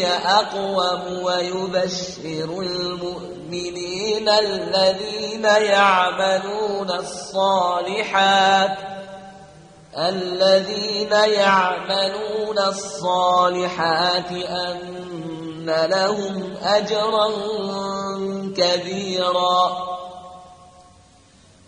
هي أقوم ويبشر المؤمنين الذين يعملون الصالحات الذين يعملون الصالحات أن لهم أجرا كبيرا.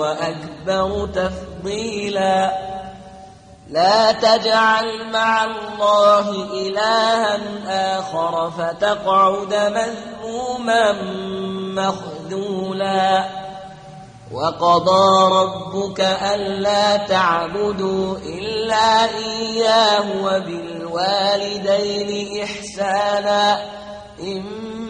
وأكبر تفضيلا. لا تجعل مع الله إلها آخر فتقعد مذموما مخذولا. وقضى ربك ألا تعبدوا إلا إياه وبالوالدين إحسانا. إما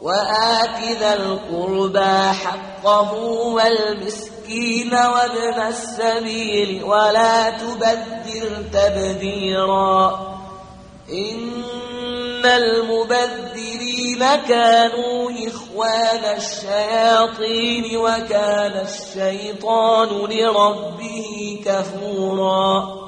وآت ذا القربى حقه والمسكين وابن السبيل ولا تبذر تبذيرا. إن المبذرين كانوا إخوان الشياطين وكان الشيطان لربه كفورا.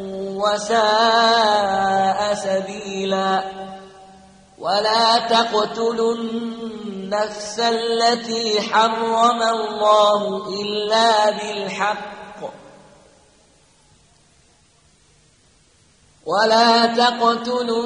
وساء سبيلا. ولا تقتلوا النفس التي حرم الله إلا بالحق. ولا تقتلوا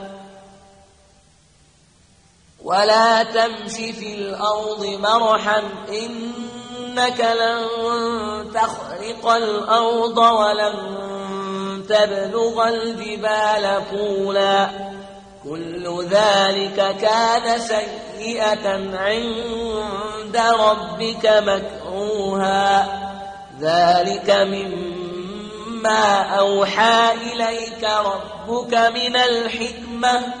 ولا تمش في الأرض مرحا إنك لن تخرق الأرض ولن تبلغ الجبال طولا كل ذلك كان سيئة عند ربك مكروها ذلك مما أوحى إليك ربك من الحكمة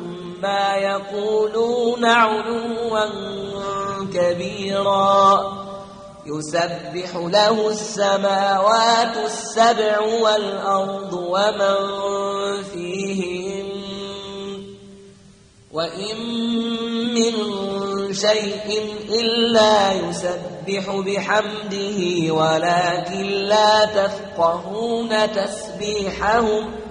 يقولون علوا كبيرا. يسبح له السماوات السبع والأرض ومن فيهن وإن من شيء إلا يسبح بحمده ولكن لا تفقهون تسبيحهم.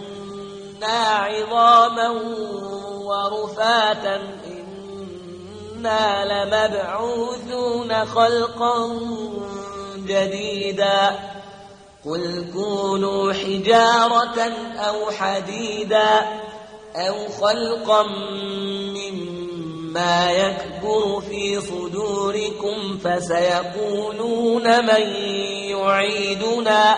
كنا عظاما ورفاتا إنا لمبعوثون خلقا جديدا قل كونوا حجارة أو حديدا أو خلقا ما يكبر في صدوركم فسيقولون من يعيدنا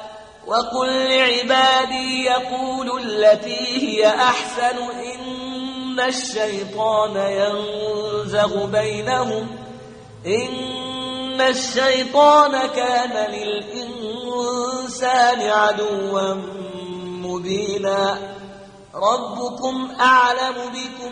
وقل لعبادي يقولوا التي هي أحسن إن الشيطان ينزغ بينهم إن الشيطان كان للإنسان عدوا مبينا ربكم أعلم بكم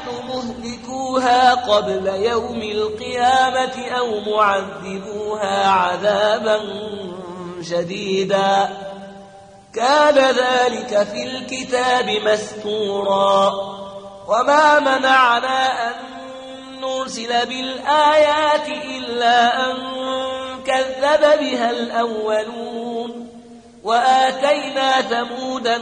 مهلكوها قبل يوم القيامة أو معذبوها عذابا شديدا. كان ذلك في الكتاب مستورا. وما منعنا أن نرسل بالآيات إلا أن كذب بها الأولون. وآتينا ثمودا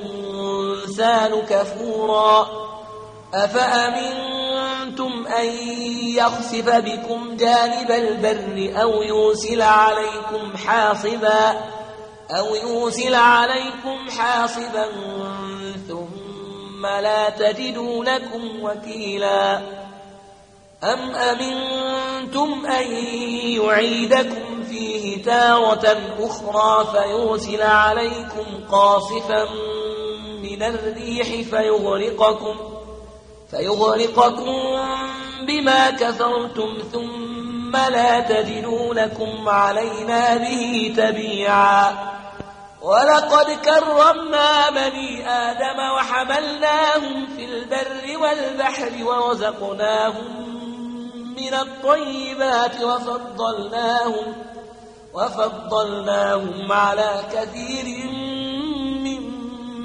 كفورا. أمنتم أن يخسف بكم جانب البر أو يرسل عليكم حاصبا أو يرسل عليكم حاصبا ثم لا تجدوا لكم وكيلا. أم أمنتم أن يعيدكم فيه تارة أخرى فيرسل عليكم قاصفا من الريح فيغرقكم فيغرقكم بما كفرتم ثم لا تجدوا لكم علينا به تبيعا. ولقد كرمنا بني آدم وحملناهم في البر والبحر ورزقناهم من الطيبات وفضلناهم وفضلناهم على كثير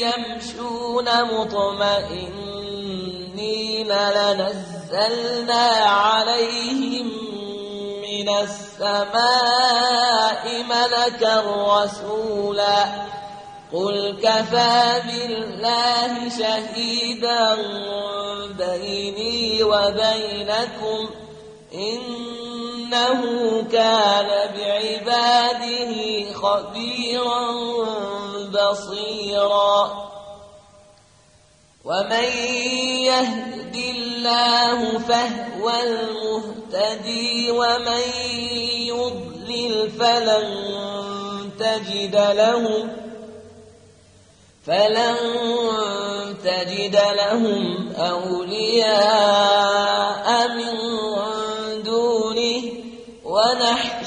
يمشون مطمئنين لنزلنا عليهم من السماء ملكا رسولا. قل كفى بالله شهيدا بيني وبينكم إنه كان بعباده خبيرا بصيرا. ومن يهد الله فهو المهتدي ومن يضلل فلن تجد له فلن تجد لهم أولياء.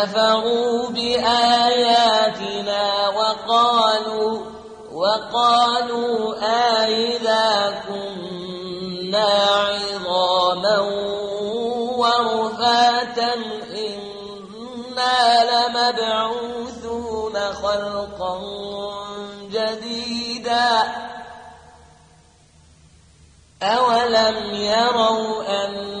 كفروا بآياتنا وقالوا وقالوا آئذا كنا عظاما ورفاتا إنا لمبعوثون خلقا جديدا أولم يروا أن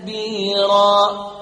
تكبيرا